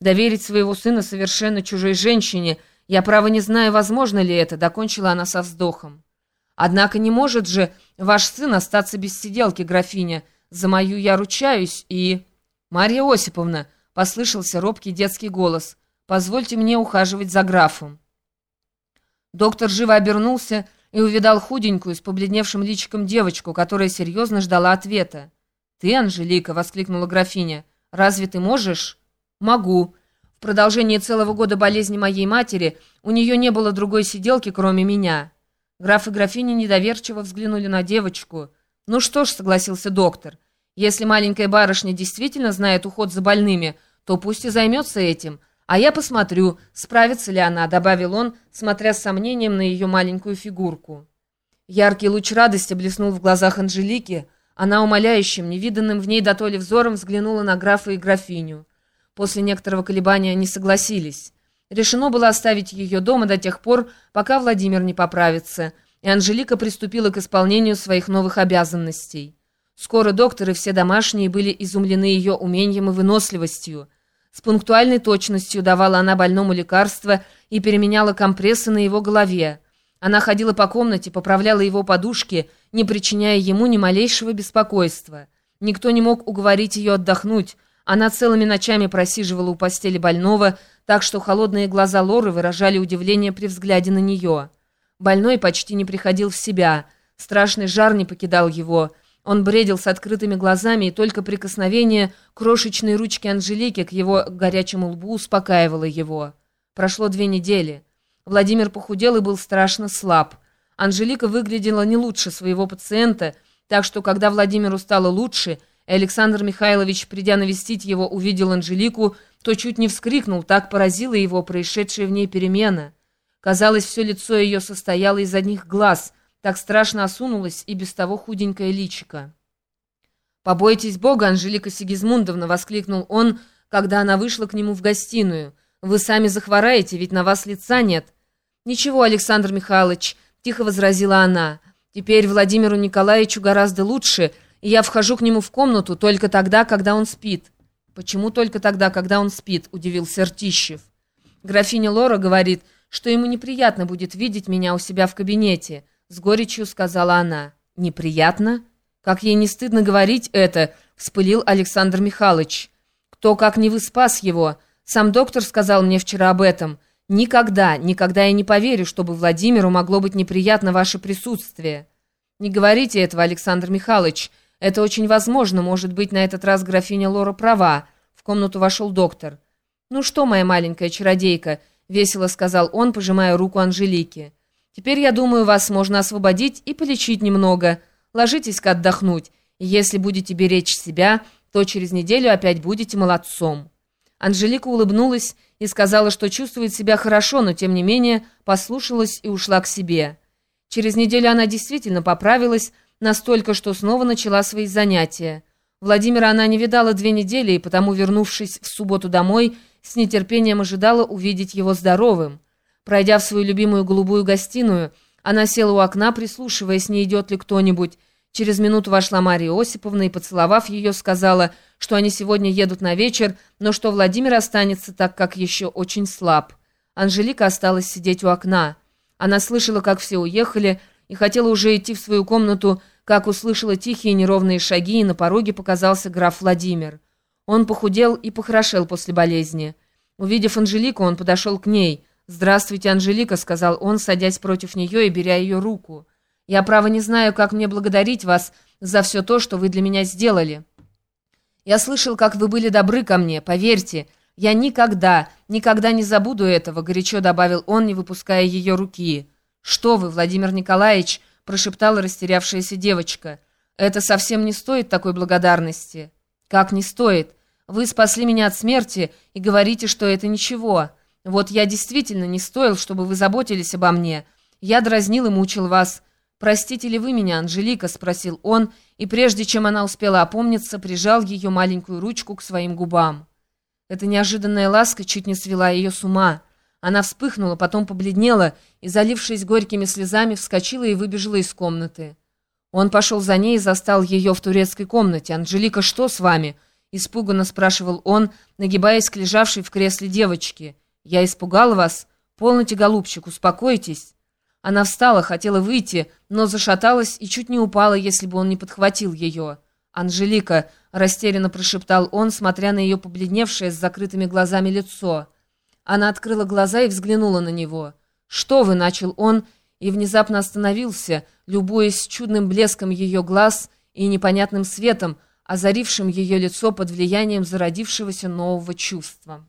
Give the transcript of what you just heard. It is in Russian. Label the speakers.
Speaker 1: Доверить своего сына совершенно чужой женщине, я, право, не знаю, возможно ли это, докончила она со вздохом. Однако не может же ваш сын остаться без сиделки, графиня. За мою я ручаюсь и... Марья Осиповна, послышался робкий детский голос, позвольте мне ухаживать за графом. Доктор живо обернулся и увидал худенькую, с побледневшим личиком девочку, которая серьезно ждала ответа. «Ты, Анжелика!» — воскликнула графиня. «Разве ты можешь?» «Могу. В продолжении целого года болезни моей матери у нее не было другой сиделки, кроме меня». Граф и графиня недоверчиво взглянули на девочку. «Ну что ж», — согласился доктор, — «если маленькая барышня действительно знает уход за больными, то пусть и займется этим, а я посмотрю, справится ли она», — добавил он, смотря с сомнением на ее маленькую фигурку. Яркий луч радости блеснул в глазах Анжелики, она умоляющим, невиданным в ней дотоле взором взглянула на графа и графиню. После некоторого колебания они согласились. Решено было оставить ее дома до тех пор, пока Владимир не поправится, и Анжелика приступила к исполнению своих новых обязанностей. Скоро доктор и все домашние были изумлены ее умением и выносливостью. С пунктуальной точностью давала она больному лекарства и переменяла компрессы на его голове. Она ходила по комнате, поправляла его подушки, не причиняя ему ни малейшего беспокойства. Никто не мог уговорить ее отдохнуть, она целыми ночами просиживала у постели больного, так что холодные глаза Лоры выражали удивление при взгляде на нее. Больной почти не приходил в себя, страшный жар не покидал его. Он бредил с открытыми глазами, и только прикосновение крошечной ручки Анжелики к его горячему лбу успокаивало его. Прошло две недели. Владимир похудел и был страшно слаб. Анжелика выглядела не лучше своего пациента, так что, когда Владимиру стало лучше, Александр Михайлович, придя навестить его, увидел Анжелику, то чуть не вскрикнул, так поразила его происшедшая в ней перемена. Казалось, все лицо ее состояло из одних глаз, так страшно осунулось и без того худенькое личико. «Побойтесь Бога, Анжелика Сигизмундовна!» — воскликнул он, когда она вышла к нему в гостиную. «Вы сами захвораете, ведь на вас лица нет». «Ничего, Александр Михайлович», — тихо возразила она. «Теперь Владимиру Николаевичу гораздо лучше», — и я вхожу к нему в комнату только тогда, когда он спит». «Почему только тогда, когда он спит?» — удивился Ртищев. «Графиня Лора говорит, что ему неприятно будет видеть меня у себя в кабинете», — с горечью сказала она. «Неприятно? Как ей не стыдно говорить это?» — вспылил Александр Михайлович. «Кто, как не вы, спас его? Сам доктор сказал мне вчера об этом. Никогда, никогда я не поверю, чтобы Владимиру могло быть неприятно ваше присутствие». «Не говорите этого, Александр Михайлович», «Это очень возможно. Может быть, на этот раз графиня Лора права». В комнату вошел доктор. «Ну что, моя маленькая чародейка?» — весело сказал он, пожимая руку Анжелике. «Теперь, я думаю, вас можно освободить и полечить немного. Ложитесь-ка отдохнуть. Если будете беречь себя, то через неделю опять будете молодцом». Анжелика улыбнулась и сказала, что чувствует себя хорошо, но тем не менее послушалась и ушла к себе. Через неделю она действительно поправилась, настолько, что снова начала свои занятия. Владимира она не видала две недели, и потому, вернувшись в субботу домой, с нетерпением ожидала увидеть его здоровым. Пройдя в свою любимую голубую гостиную, она села у окна, прислушиваясь, не идет ли кто-нибудь. Через минуту вошла Мария Осиповна и, поцеловав ее, сказала, что они сегодня едут на вечер, но что Владимир останется, так как еще очень слаб. Анжелика осталась сидеть у окна. Она слышала, как все уехали, и хотела уже идти в свою комнату, как услышала тихие неровные шаги, и на пороге показался граф Владимир. Он похудел и похорошел после болезни. Увидев Анжелику, он подошел к ней. «Здравствуйте, Анжелика», — сказал он, садясь против нее и беря ее руку. «Я, право, не знаю, как мне благодарить вас за все то, что вы для меня сделали. Я слышал, как вы были добры ко мне, поверьте. Я никогда, никогда не забуду этого», — горячо добавил он, не выпуская ее руки. «Что вы, Владимир Николаевич?» – прошептала растерявшаяся девочка. «Это совсем не стоит такой благодарности». «Как не стоит? Вы спасли меня от смерти и говорите, что это ничего. Вот я действительно не стоил, чтобы вы заботились обо мне. Я дразнил и мучил вас. Простите ли вы меня, Анжелика?» – спросил он, и прежде чем она успела опомниться, прижал ее маленькую ручку к своим губам. Эта неожиданная ласка чуть не свела ее с ума. Она вспыхнула, потом побледнела и, залившись горькими слезами, вскочила и выбежала из комнаты. Он пошел за ней и застал ее в турецкой комнате. «Анжелика, что с вами?» — испуганно спрашивал он, нагибаясь к лежавшей в кресле девочке. «Я испугал вас? Полноте, голубчик, успокойтесь». Она встала, хотела выйти, но зашаталась и чуть не упала, если бы он не подхватил ее. «Анжелика», — растерянно прошептал он, смотря на ее побледневшее с закрытыми глазами лицо. Она открыла глаза и взглянула на него. «Что вы?» — начал он, и внезапно остановился, любуясь чудным блеском ее глаз и непонятным светом, озарившим ее лицо под влиянием зародившегося нового чувства.